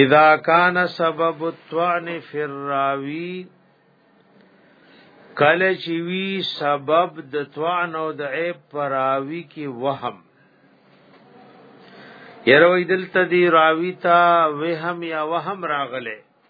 اذا کان سبب الطعن فی الراوی کله چې وی سبب د طعن او د عیب پراوی کې وهم یروی دلته دی راوی تا وهم یا وهم راغله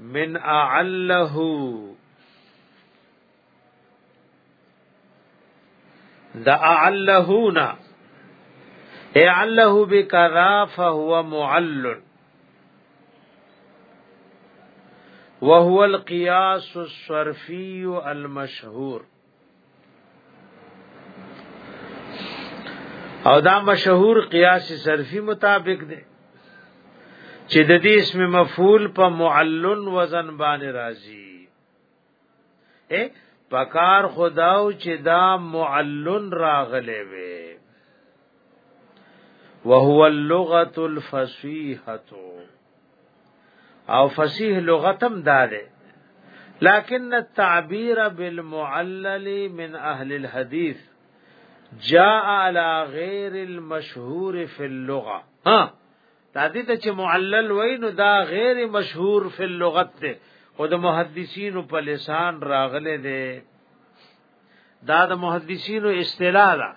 من اعله دا اعلهونا اعله بکذا فهو معلل وهو القياس الصرفي المشهور او دا مشهور قیاس صرفی مطابق دی چې د دې اسم مفعول په معلن وزن باندې راځي اے پکار خداو چې دا معلن راغلې وي وهو اللغه الفصیحه او فصیح لغتم داده لكن التعبير بالمعلل من اهل الحديث جاء على غير المشهور في اللغه ها تادی ته چې معلل وای نو دا غیر مشهور فی اللغت ته او د محدثین په لسان راغله ده دا د محدثین اصطلاح ده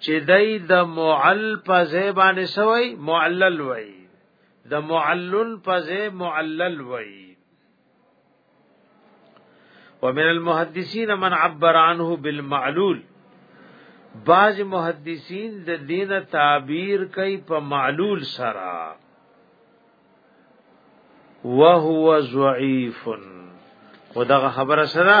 چې دای د معل په زبان سوی معلل وای د معلل پزه معلل وای ومن المحدثین من عبر عنه بالمعلول بعض محدثین د دینه تعبیر کوي په معلول سره وهو ضعیف خدغه خبره سره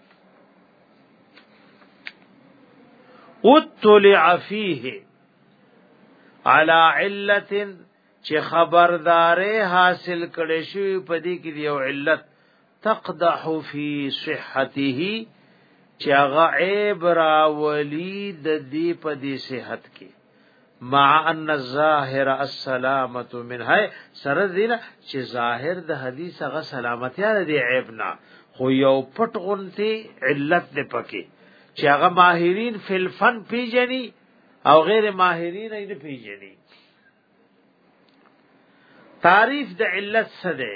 اطلع فيه على علت چې خبردارې حاصل کړي شي په دې کې یو علت تقدح في صحته چې هغه عیب راولي د دې په دې صحت کې مع ان الظاهر السلامت من هي سره دین چې ظاهر د حدیث غ سلامتیا د عیب نه خو یو پټ غونتی علت نه پکې چې هغه ماهرین فل فن پیجنی او غیر ماهرین نه پیجنی تعریف د علت څه ده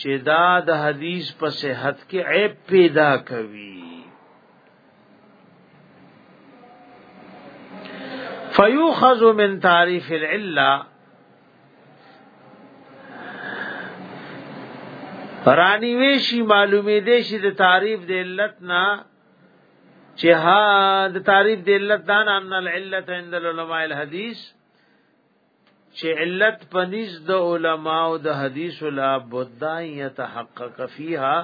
چې دا د حدیث په صحت کې عیب پیدا کوي فیوخذ من تعریف العلہ رانیوی شي معلومې دي شي د تعریف د علت نه چې ها د تعریف د علت دان ان العلت عند العلماء الحديث چې علت پنځ د علما او د حدیث لا بودا يتحقق فيها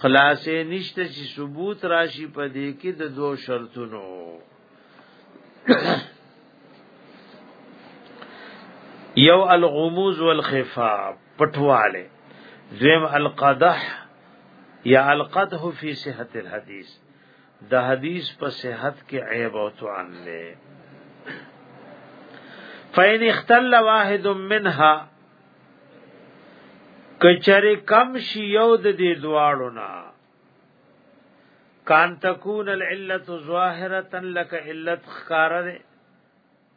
خلاصې نشته چې ثبوت راشي په دې کې د دوه شرطونو یو الغموز والخفا پټواله دویم القدح یا القدح فی صحت الحدیث د حدیث په صحت کې عیب او توان لې فین اختل واحد منها کچری کم شی یو د دې دواړو نه کان تکون العلت ظاهره لك علت خکاره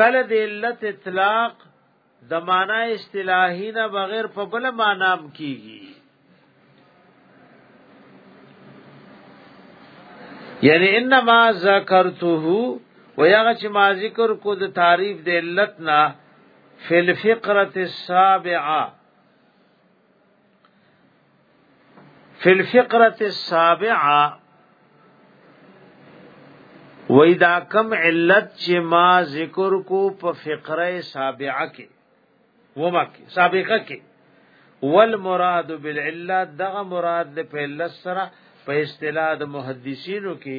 کله د علت اطلاق د معنا اصطلاحي نه بغیر په بل معنا کیږي یعنی انما ذکرته و یغه چې ما ذکر کو د تعریف د علت نه فل فقره السابعه فی الفقره السابعه وای دا کم علت چې ما ذکر کو په فقره سابعه کې وما کې سابقه کې والمراد بالعلت دغه مراد د په علت سره په اصطلاح د محدثینو کې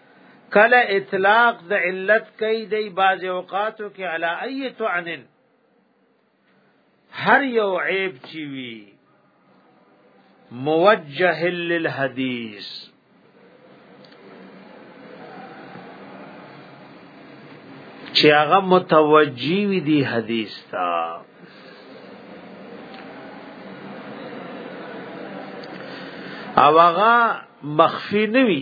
کله اطلاق د علت کوي د بعض اوقاتو کې علا ایت عنن هر یو عیب چی وی موجه للحدیث چې هغه متوجی وی دی حدیث تا او هغه مخفی نوی